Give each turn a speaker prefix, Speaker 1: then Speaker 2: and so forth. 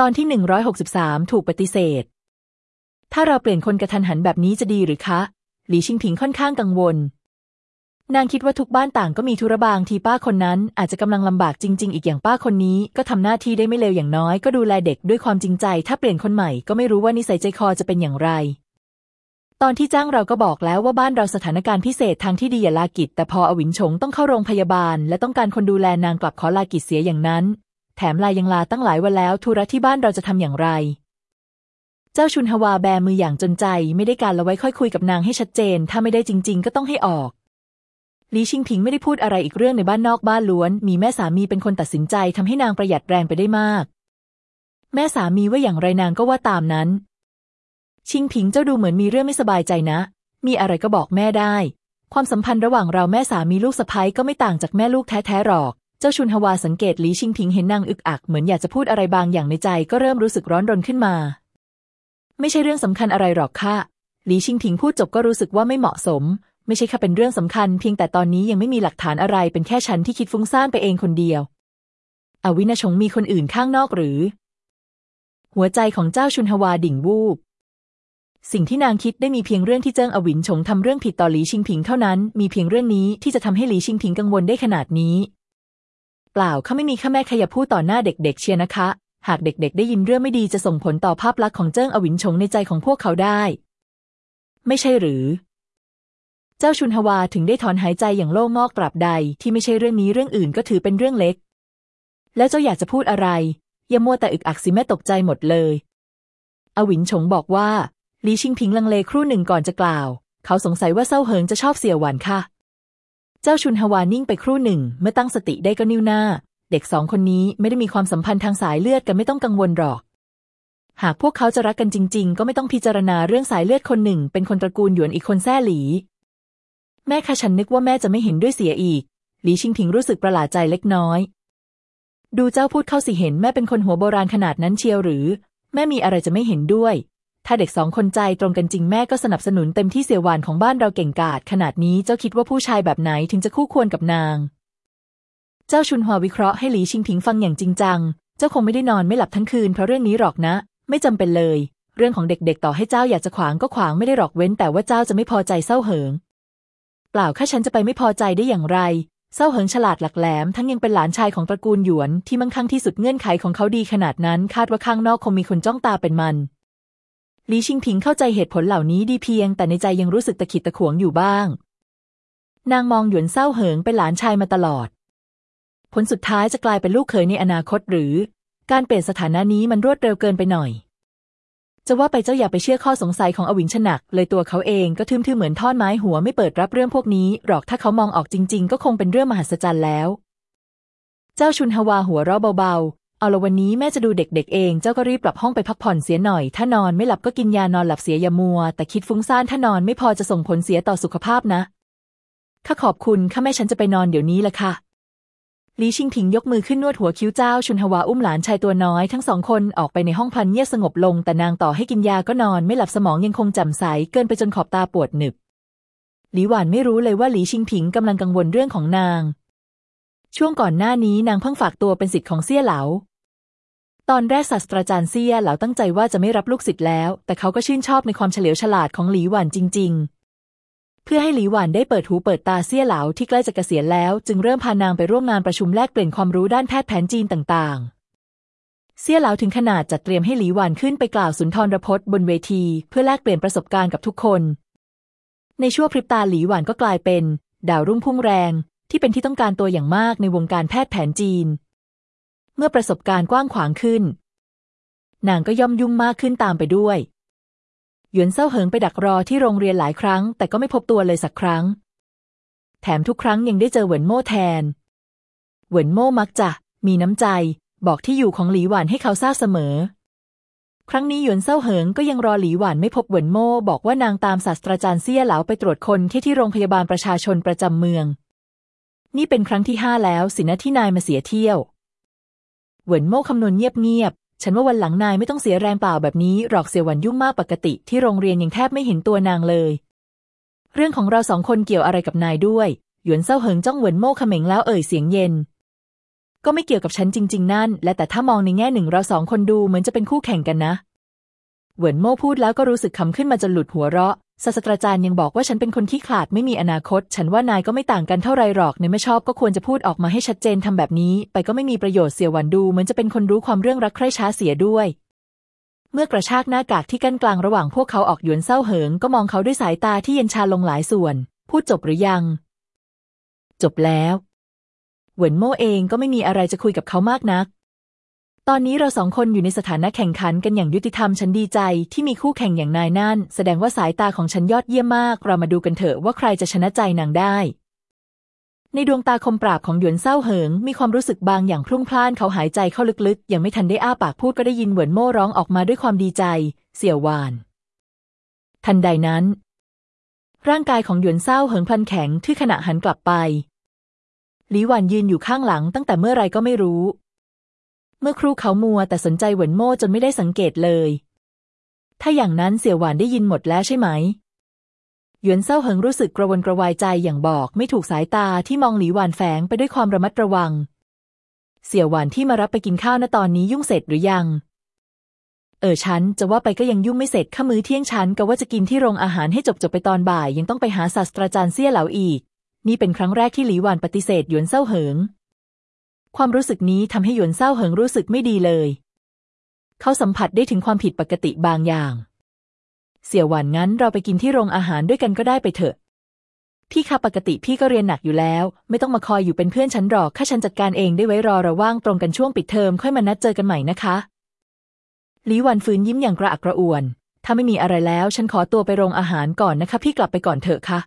Speaker 1: ตอนที่ 163 ถูกปฏิเสธ ถ้าเราเปลี่ยนคนกระทันหันแบบนี้จะดีหรือคะ หลีชิงผิงค่อนข้างกังวล นางคิดว่าทุกบ้านต่างก็มีธุระบางทีป้าคนนั้นอาจจะกำลังลำบากจริง ๆ อีกอย่างป้าคนนี้ก็ทำหน้าที่ได้ไม่เลวอย่างน้อยก็ดูแลเด็กด้วยความจริงใจ ถ้าเปลี่ยนคนใหม่ก็ไม่รู้ว่านิสัยใจคอจะเป็นอย่างไร ตอนที่จ้างเราก็บอกแล้วว่าบ้านเราสถานการณ์พิเศษทางที่ดีอย่าลากิจ แต่พออวินชงต้องเข้าโรงพยาบาล และต้องการคนดูแลนางกลับขอลากิจเสียอย่างนั้น แถมลายยังลาตั้งหลายวันแล้วธุระที่บ้านเราจะทำอย่างไร เจ้าชุนฮวาแบมืออย่างจนใจไม่ได้การละไว้ค่อยคุยกับนางให้ชัดเจน ถ้าไม่ได้จริง ๆ ก็ต้องให้ออกลีชิงพิงไม่ได้พูดอะไรอีกเรื่องในบ้านนอกบ้านล้วน มีแม่สามีเป็นคนตัดสินใจทำให้นางประหยัดแรงไปได้มาก แม่สามีว่าอย่างไรนางก็ว่าตามนั้น ชิงพิงเจ้าดูเหมือนมีเรื่องไม่สบายใจนะ มีอะไรก็บอกแม่ได้ ความสัมพันธ์ระหว่างเราแม่สามีลูกสะใภ้ก็ไม่ต่างจากแม่ลูกแท้ๆหรอก เจ้าชุนฮวาสังเกตหลีชิงพิงเห็นนางอึกอักเหมือนอยากจะพูดอะไรบางอย่างในใจก็เริ่มรู้สึกร้อนรนขึ้นมา ไม่ใช่เรื่องสำคัญอะไรหรอกค่ะลีชิงพิงพูดจบก็รู้สึกว่าไม่เหมาะสม ไม่ใช่แค่เป็นเรื่องสำคัญ เพียงแต่ตอนนี้ยังไม่มีหลักฐานอะไรเป็นแค่ฉันที่คิดฟุ้งซ่านไปเองคนเดียว อวินาชงมีคนอื่นข้างนอกหรือ หัวใจของเจ้าชุนฮวาดิ่งวูบสิ่งที่นางคิดได้มีเพียงเรื่องที่เจิ้งอวินชงทำเรื่องผิดต่อหลีชิงผิงเท่านั้น มีเพียงเรื่องนี้ที่จะทำให้หลีชิงผิงกังวลได้ขนาดนี้ เปล่าข้าไม่มีข้าแม่ขยับพูดต่อหน้าเด็กๆเชียร์นะคะ หากเด็กๆ ได้ยินเรื่องไม่ดีจะส่งผลต่อภาพลักษณ์ของเจิ้งอวินชงในใจของพวกเขาได้ ไม่ใช่หรือ เจ้าชุนฮวาถึงได้ถอนหายใจอย่างโล่งมอกตราบใดที่ไม่ใช่เรื่องนี้เรื่องอื่นก็ถือเป็นเรื่องเล็ก แล้วเจ้าอยากจะพูดอะไร อย่ามัวแต่อึกอักสิแม่ตกใจหมดเลย อวินฉงบอกว่าลีชิงพิงลังเลครู่หนึ่งก่อนจะกล่าว เขาสงสัยว่าเศร้าเหิงจะชอบเสี่ยวหวานค่ะ เจ้าชุนฮวานิ่งไปครู่หนึ่ง เมื่อตั้งสติได้ก็นิ้วหน้า เด็กสองคนนี้ไม่ได้มีความสัมพันธ์ทางสายเลือดกันไม่ต้องกังวลหรอก หากพวกเขาจะรักกันจริง ๆ ก็ไม่ต้องพิจารณาเรื่องสายเลือดคนหนึ่ง เป็นคนตระกูลหยวนอีกคนแท้หลี แม่คะฉันนึกว่าแม่จะไม่เห็นด้วยเสียอีก หลีชิงผิงรู้สึกประหลาดใจเล็กน้อย ดูเจ้าพูดเข้าสิเห็นแม่เป็นคนหัวโบราณขนาดนั้นเชียวหรือ แม่มีอะไรจะไม่เห็นด้วย ถ้าเด็กสองคนใจตรงกันจริงแม่ก็สนับสนุนเต็มที่เสียวหวานของบ้านเราเก่งกาจขนาดนี้เจ้าคิดว่าผู้ชายแบบไหนถึงจะคู่ควรกับนาง เจ้าชุนหัววิเคราะห์ให้หลีชิงผิงฟังอย่างจริงจัง เจ้าคงไม่ได้นอนไม่หลับทั้งคืนเพราะเรื่องนี้หรอกนะ ไม่จำเป็นเลย เรื่องของเด็กๆ ต่อให้เจ้าอยากจะขวางก็ขวางไม่ได้หรอกเว้น แต่ว่าเจ้าจะไม่พอใจเศร้าเหิงปล่าข้าฉันจะไปไม่พอใจได้อย่างไรเศร้าเหิงฉลาดหลักแหลมทั้งยังเป็นหลานชายของตระกูลหยวนที่มั่งคั่งที่สุดเงื่อนไขของเขาดีขนาดนั้น คาดว่าข้างนอกคงมีคนจ้องตาเป็นมัน ลีชิงพิงเข้าใจเหตุผลเหล่านี้ดีเพียง แต่ในใจยังรู้สึกตะขิดตะขวงอยู่บ้าง นางมองหยวนเศร้าเหิงเป็นหลานชายมาตลอด ผลสุดท้ายจะกลายเป็นลูกเขยในอนาคตหรือ การเปลี่ยนสถานะนี้มันรวดเร็วเกินไปหน่อย จะว่าไปเจ้าอย่าไปเชื่อข้อสงสัยของอวินชนัก เลยตัวเขาเองก็ทึมๆเหมือนท่อนไม้หัวไม่เปิดรับเรื่องพวกนี้หรอกถ้าเขามองออกจริง ๆ ก็คงเป็นเรื่องมหัศจรรย์แล้ว เจ้าชุนฮวาหัวเราะเบาๆ เอาละวันนี้แม่จะดูเด็กๆเอง เจ้าก็รีบกลับห้องไปพักผ่อนเสียหน่อย ถ้านอนไม่หลับก็กินยานอนหลับเสียอย่ามัว แต่คิดฟุ้งซ่านถ้านอนไม่พอจะส่งผลเสียต่อสุขภาพนะ ข้าขอบคุณข้าแม่ฉันจะไปนอนเดี๋ยวนี้ละค่ะลีชิงผิงยกมือขึ้นนวดหัวคิ้วเจ้า ชุนฮวาอุ้มหลานชายตัวน้อยทั้งสองคนออกไปในห้องพันเงียบสงบลง แต่นางต่อให้กินยาก็นอนไม่หลับสมองยังคงจำใสเกินไปจนขอบตาปวดหนึบหลีหวานไม่รู้เลยว่าหลีชิงผิงกำลังกังวลเรื่องของนาง ช่วงก่อนหน้านี้นางเพิ่งฝากตัวเป็นศิษย์ของเซี่ยเหลา ตอนแรกศาสตราจารย์เซี่ยเหลาตั้งใจว่าจะไม่รับลูกศิษย์แล้ว แต่เขาก็ชื่นชอบในความเฉลียวฉลาดของหลีหวานจริง ๆ เพื่อให้หลีหวานได้เปิดหูเปิดตาเซี่ยเหลาที่ใกล้จะเกษียณแล้ว จึงเริ่มพานางไปร่วมงานประชุมแลกเปลี่ยนความรู้ด้านแพทย์แผนจีนต่างๆเซี่ยเหลาถึงขนาดจัดเตรียมให้หลีหวานขึ้นไปกล่าวสุนทรพจน์บนเวที เพื่อแลกเปลี่ยนประสบการณ์กับทุกคน ในชั่วพริบตาหลีหวานก็กลายเป็น ดาวรุ่งพุ่งแรง ที่เป็นที่ต้องการตัวอย่างมากในวงการแพทย์แผนจีน เมื่อประสบการณ์กว้างขวางขึ้น นางก็ย่อมยุ่งมากขึ้นตามไปด้วยหยวนเซาเหิงไปดักรอที่โรงเรียนหลายครั้ง แต่ก็ไม่พบตัวเลยสักครั้ง แถมทุกครั้งยังได้เจอเหวินโม่แทน เหวินโม่มักจะ มีน้ำใจ บอกที่อยู่ของหลีหวานให้เขาทราบเสมอ ครั้งนี้หยวนเซาเหิงก็ยังรอหลีหวานไม่พบเหวินโม่บอกว่านางตามศาสตราจารย์เซี่ยเหลาไปตรวจคนไข้ที่โรงพยาบาลประชาชนประจำเมือง นี่เป็นครั้งที่ห้าแล้วสินะที่นายมาเสียเที่ยว เหวินโม่คำนวณเงียบๆ ฉันว่าวันหลังนายไม่ต้องเสียแรงเปล่าแบบนี้หรอกเสียวันยุ่งมากปกติที่โรงเรียนยังแทบไม่เห็นตัวนางเลย เรื่องของเราสองคนเกี่ยวอะไรกับนายด้วย หยวนเซาเหิงจ้องเหวินโม่เขม็งแล้วเอ่ยเสียงเย็น ก็ไม่เกี่ยวกับฉันจริง ๆ นั่น และแต่ถ้ามองในแง่หนึ่งเราสองคนดูเหมือนจะเป็นคู่แข่งกันนะ เหวินโม่พูดแล้วก็รู้สึกขำขึ้นมาจนหลุดหัวเราะ ศาสตราจารย์ยังบอกว่าฉันเป็นคนขี้ขลาดไม่มีอนาคต ฉันว่านายก็ไม่ต่างกันเท่าไรหรอกในไม่ชอบก็ควรจะพูดออกมาให้ชัดเจนทำแบบนี้ ไปก็ไม่มีประโยชน์เสียวันดูเหมือนจะเป็นคนรู้ความเรื่องรักใคร่ช้าเสียด้วย เมื่อกระชากหน้ากากที่กั้นกลางระหว่างพวกเขาออกหยวนเศร้าเหิง ก็มองเขาด้วยสายตาที่เย็นชาลงหลายส่วน พูดจบหรือยัง จบแล้วเหวินโม่เองก็ไม่มีอะไรจะคุยกับเขามากนัก ตอนนี้เราสองคนอยู่ในสถานะแข่งขันกันอย่างยุติธรรมฉันดีใจที่มีคู่แข่งอย่างนายนั่น แสดงว่าสายตาของฉันยอดเยี่ยมมาก เรามาดูกันเถอะว่าใครจะชนะใจนางได้ ในดวงตาคมปราบของหยวนเศร้าเหิง มีความรู้สึกบางอย่างพลุ่งพล่านเขาหายใจเข้าลึกๆ ยังไม่ทันได้อ้าปากพูดก็ได้ยินเหวินโม่ร้องออกมาด้วยความดีใจ เสี่ยวหวาน ทันใดนั้น ร่างกายของหยวนเศร้าเหิงพลันแข็งที่ขณะหันกลับไปหลีหวันยืนอยู่ข้างหลังตั้งแต่เมื่อไรก็ไม่รู้ เมื่อครูเขามัวแต่สนใจเหวินโม่จนไม่ได้สังเกตเลย ถ้าอย่างนั้นเสี่ยวหวานได้ยินหมดแล้วใช่ไหม หยวนเศร้าเหิงรู้สึกกระวนกระวายใจอย่างบอกไม่ถูกสายตาที่มองหลีหวานแฝงไปด้วยความระมัดระวัง เสี่ยวหวานที่มารับไปกินข้าวณตอนนี้ยุ่งเสร็จหรือยัง เออฉันจะว่าไปก็ยังยุ่งไม่เสร็จข้ามื้อเที่ยงฉันก็ว่าจะกินที่โรงอาหารให้จบจบไปตอนบ่าย ยังต้องไปหาศาสตราจารย์เซี่ยเหลาอีก นี่เป็นครั้งแรกที่หลีหวานปฏิเสธหยวนเศร้าเหิง ความรู้สึกนี้ทำให้หยวนเศร้าเหิงรู้สึกไม่ดีเลย เขาสัมผัสได้ถึงความผิดปกติบางอย่าง เสี่ยวหวานงั้นเราไปกินที่โรงอาหารด้วยกันก็ได้ไปเถอะ พี่คะปกติพี่ก็เรียนหนักอยู่แล้ว ไม่ต้องมาคอยอยู่เป็นเพื่อนฉันหรอกข้าฉันจัดการเองได้ไว้รอเราว่างตรงกันช่วงปิดเทอมค่อยมานัดเจอกันใหม่นะคะลีวันฝืนยิ้มอย่างกระอักกระอ่วน ถ้าไม่มีอะไรแล้ว ฉันขอตัวไปโรงอาหารก่อนนะคะ พี่กลับไปก่อนเถอะค่ะ